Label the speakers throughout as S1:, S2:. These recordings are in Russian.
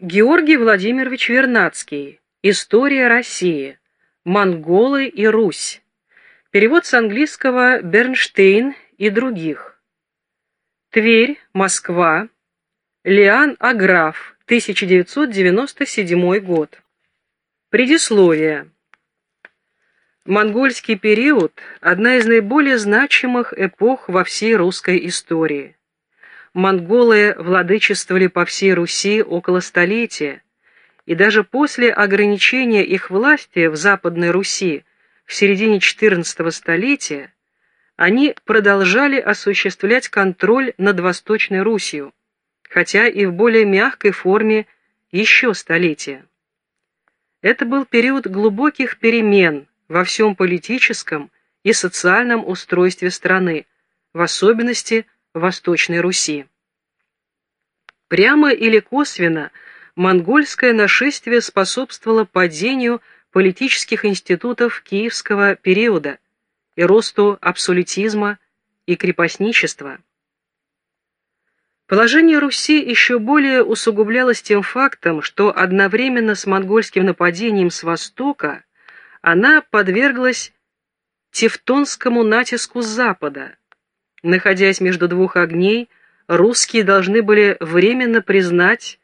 S1: Георгий Владимирович Вернадский. История России. Монголы и Русь. Перевод с английского Бернштейн и других. Тверь, Москва. Лиан Аграф, 1997 год. Предисловие. Монгольский период – одна из наиболее значимых эпох во всей русской истории. Монголы владычествовали по всей Руси около столетия, и даже после ограничения их власти в Западной Руси в середине XIV столетия они продолжали осуществлять контроль над Восточной Русью, хотя и в более мягкой форме еще столетия. Это был период глубоких перемен – во всем политическом и социальном устройстве страны, в особенности Восточной Руси. Прямо или косвенно монгольское нашествие способствовало падению политических институтов киевского периода и росту абсолютизма и крепостничества. Положение Руси еще более усугублялось тем фактом, что одновременно с монгольским нападением с востока она подверглась тевтонскому натиску с запада. Находясь между двух огней, русские должны были временно признать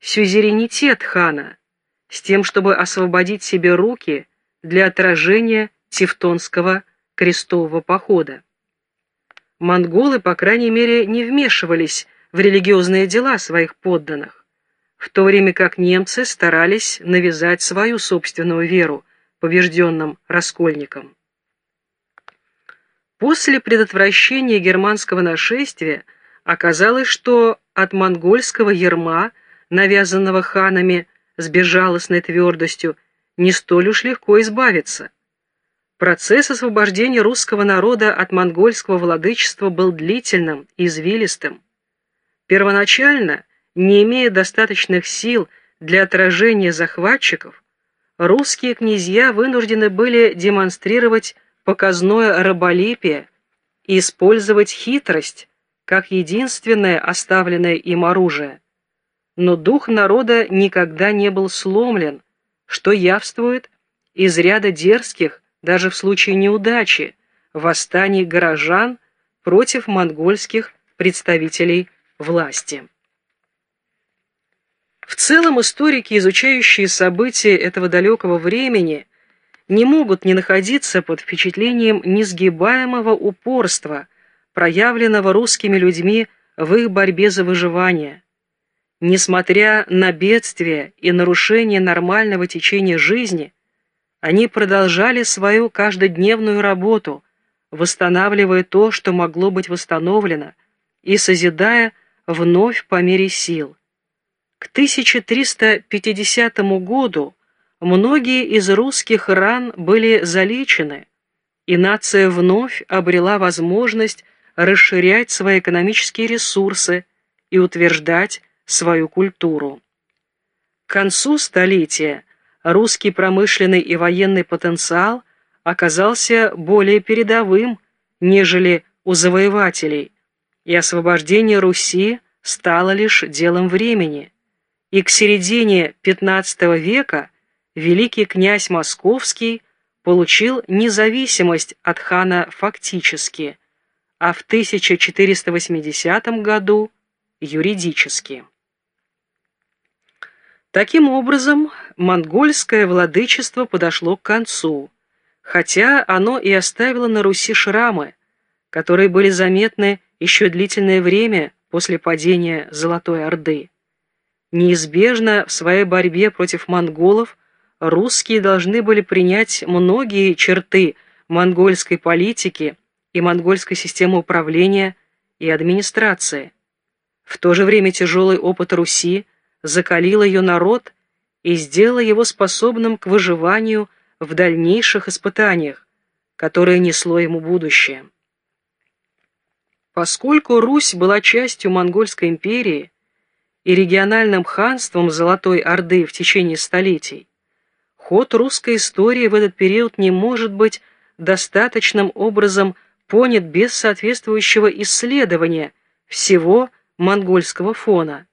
S1: сюзеренитет хана, с тем, чтобы освободить себе руки для отражения тевтонского крестового похода. Монголы, по крайней мере, не вмешивались в религиозные дела своих подданных, в то время как немцы старались навязать свою собственную веру, побежденным раскольникам. После предотвращения германского нашествия оказалось, что от монгольского ерма, навязанного ханами с безжалостной твердостью, не столь уж легко избавиться. Процесс освобождения русского народа от монгольского владычества был длительным и извилистым. Первоначально, не имея достаточных сил для отражения захватчиков, русские князья вынуждены были демонстрировать показное раболепие и использовать хитрость как единственное оставленное им оружие. Но дух народа никогда не был сломлен, что явствует из ряда дерзких, даже в случае неудачи, восстаний горожан против монгольских представителей власти. В целом историки, изучающие события этого далекого времени, не могут не находиться под впечатлением несгибаемого упорства, проявленного русскими людьми в их борьбе за выживание. Несмотря на бедствия и нарушение нормального течения жизни, они продолжали свою каждодневную работу, восстанавливая то, что могло быть восстановлено, и созидая вновь по мере сил. К 1350 году многие из русских ран были залечены, и нация вновь обрела возможность расширять свои экономические ресурсы и утверждать свою культуру. К концу столетия русский промышленный и военный потенциал оказался более передовым, нежели у завоевателей, и освобождение Руси стало лишь делом времени – и к середине XV века великий князь Московский получил независимость от хана фактически, а в 1480 году юридически. Таким образом, монгольское владычество подошло к концу, хотя оно и оставило на Руси шрамы, которые были заметны еще длительное время после падения Золотой Орды. Неизбежно в своей борьбе против монголов русские должны были принять многие черты монгольской политики и монгольской системы управления и администрации. В то же время тяжелый опыт Руси закалил ее народ и сделал его способным к выживанию в дальнейших испытаниях, которые несло ему будущее. Поскольку Русь была частью Монгольской империи, и региональным ханством Золотой Орды в течение столетий, ход русской истории в этот период не может быть достаточным образом понят без соответствующего исследования всего монгольского фона.